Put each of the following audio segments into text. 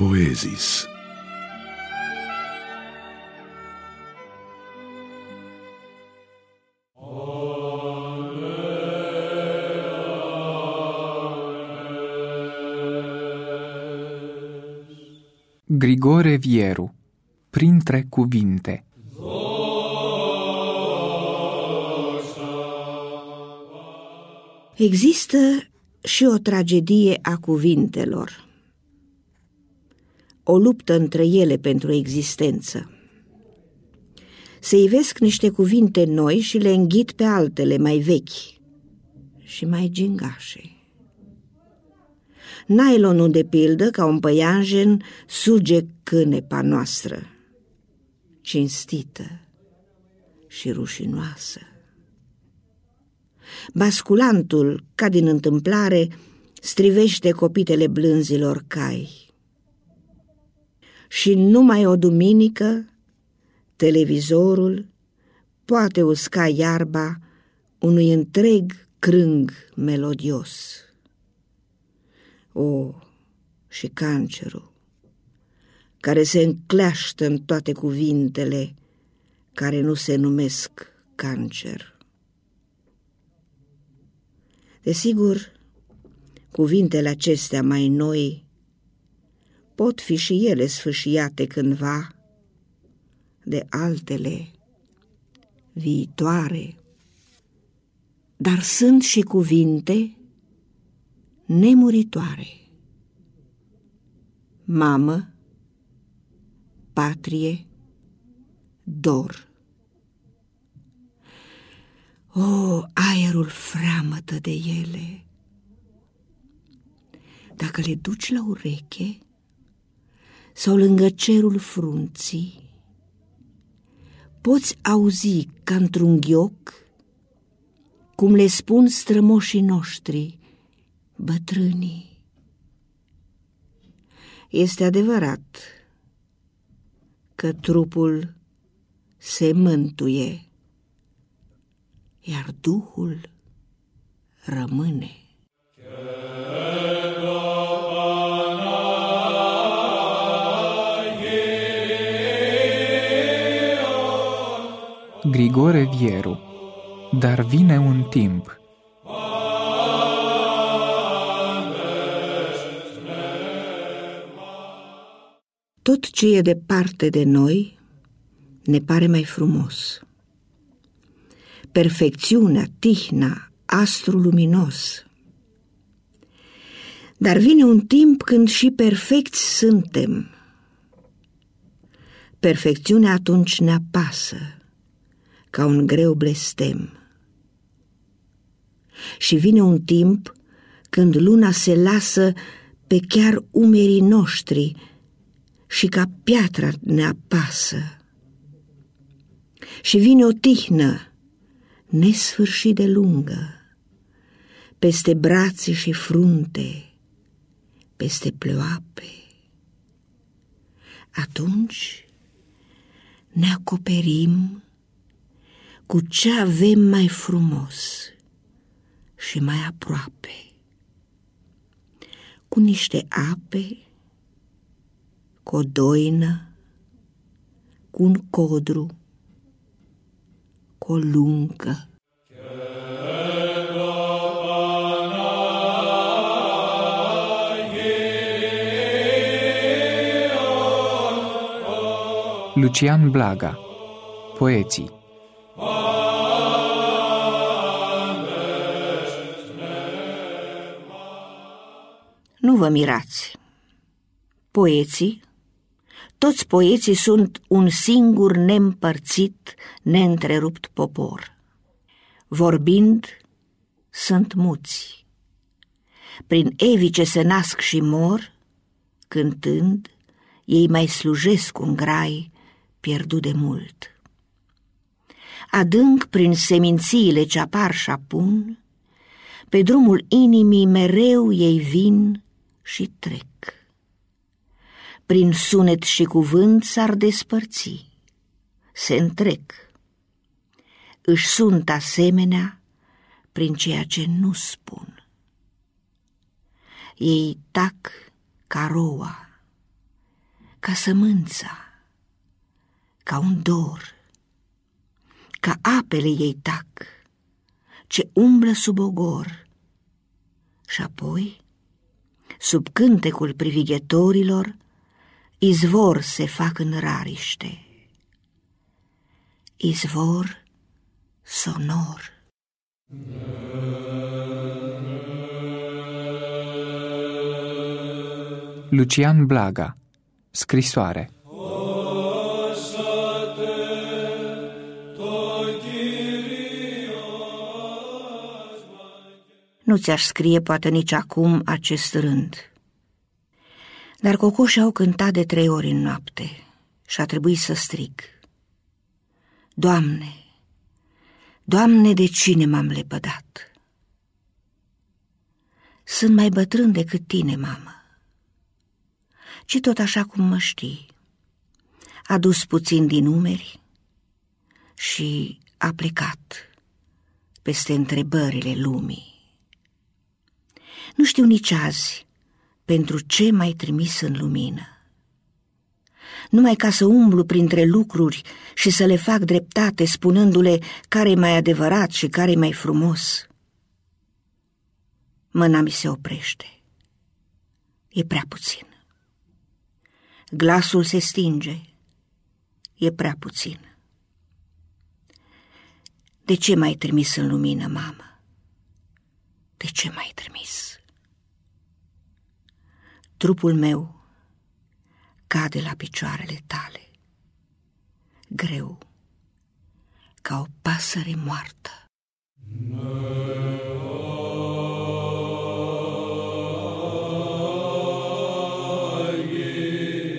Poezis. Grigore Vieru Printre cuvinte Există și o tragedie a cuvintelor, o luptă între ele pentru existență. Se ivesc niște cuvinte noi și le înghit pe altele mai vechi și mai gingașe. Nylonul de pildă, ca un păianjen, suge cânepa noastră, cinstită și rușinoasă. Basculantul, ca din întâmplare, strivește copitele blânzilor cai. Și numai o duminică, televizorul poate usca iarba unui întreg crâng melodios. O, și cancerul, care se încleaștă în toate cuvintele care nu se numesc cancer. Desigur, cuvintele acestea mai noi pot fi și ele sfâșiate cândva de altele viitoare, dar sunt și cuvinte nemuritoare. Mamă, patrie, dor. O, aerul freamătă de ele! Dacă le duci la ureche sau lângă cerul frunții, poți auzi ca într-un ghioc cum le spun strămoșii noștri, bătrânii. Este adevărat că trupul se mântuie iar Duhul rămâne. Grigore Vieru Dar vine un timp Tot ce e departe de noi ne pare mai frumos perfecțiunea, tihna, astru luminos. Dar vine un timp când și perfecți suntem. Perfecțiunea atunci ne apasă, ca un greu blestem. Și vine un timp când luna se lasă pe chiar umerii noștri și ca piatra ne apasă. Și vine o tihnă nesfârșit de lungă, peste brațe și frunte, peste pleoape. Atunci ne acoperim cu ce avem mai frumos și mai aproape, cu niște ape, cu o doină, cu un codru, cu o luncă. Lucian Blaga Poeții Nu vă mirați. Poeții toți poeții sunt un singur neîmpărțit, neîntrerupt popor. Vorbind, sunt muți. Prin evice se nasc și mor, cântând, ei mai slujesc un grai pierdut de mult. Adânc prin semințiile ce apar și apun, pe drumul inimii mereu ei vin și trec prin sunet și cuvânt s-ar despărți, se întrec. Își sunt asemenea prin ceea ce nu spun. Ei tac ca roa, ca sămânța, ca un dor, ca apele ei tac, ce umblă sub ogor, și apoi, sub cântecul privighetorilor, izvor se fac în rariște. Izvor sonor. Lucian Blaga Scrisoare Nu ți-aș scrie poate nici acum acest rând. Dar cocoșii au cântat de trei ori în noapte și a trebuit să strig. Doamne, Doamne, de cine m-am lepădat? Sunt mai bătrân decât tine, mamă, ci tot așa cum mă știi. A dus puțin din numeri și a plecat peste întrebările lumii. Nu știu nici azi pentru ce m-ai trimis în lumină. Numai ca să umblu printre lucruri și să le fac dreptate, spunându-le care e mai adevărat și care e mai frumos. Mâna mi se oprește. E prea puțin. Glasul se stinge. E prea puțin. De ce m-ai trimis în lumină, mamă? De ce m-ai trimis? Trupul meu cade la picioarele tale, greu, ca o pasăre moartă.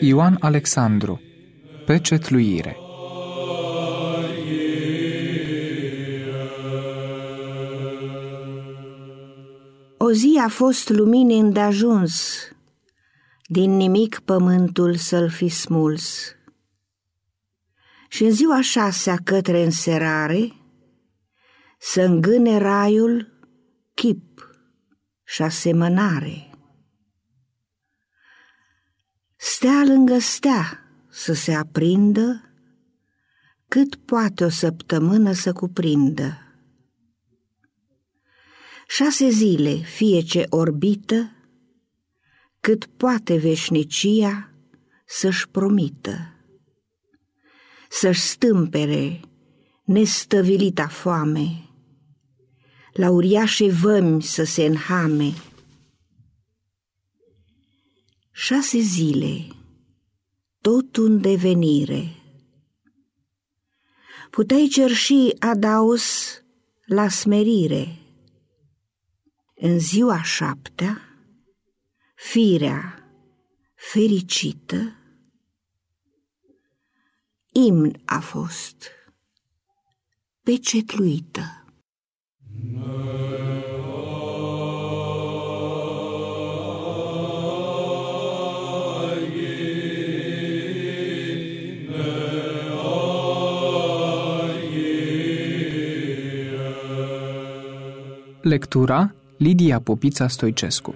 Ioan Alexandru Pecetluire. O zi a fost lumini îndeajuns, din nimic pământul să-l fi smuls. Și în ziua șasea către înserare, să îngâne raiul chip și asemănare. Stea lângă stea să se aprindă, cât poate o săptămână să cuprindă. Șase zile fie ce orbită, cât poate veșnicia să-și promită, să-și stâmpere nestăvilita foame, la uriașe vămi să se înhame. Șase zile, tot un devenire. Puteai cerși adaos la smerire. În ziua șaptea, firea fericită, imn a fost pecetluită. Lectura Lidia Popița Stoicescu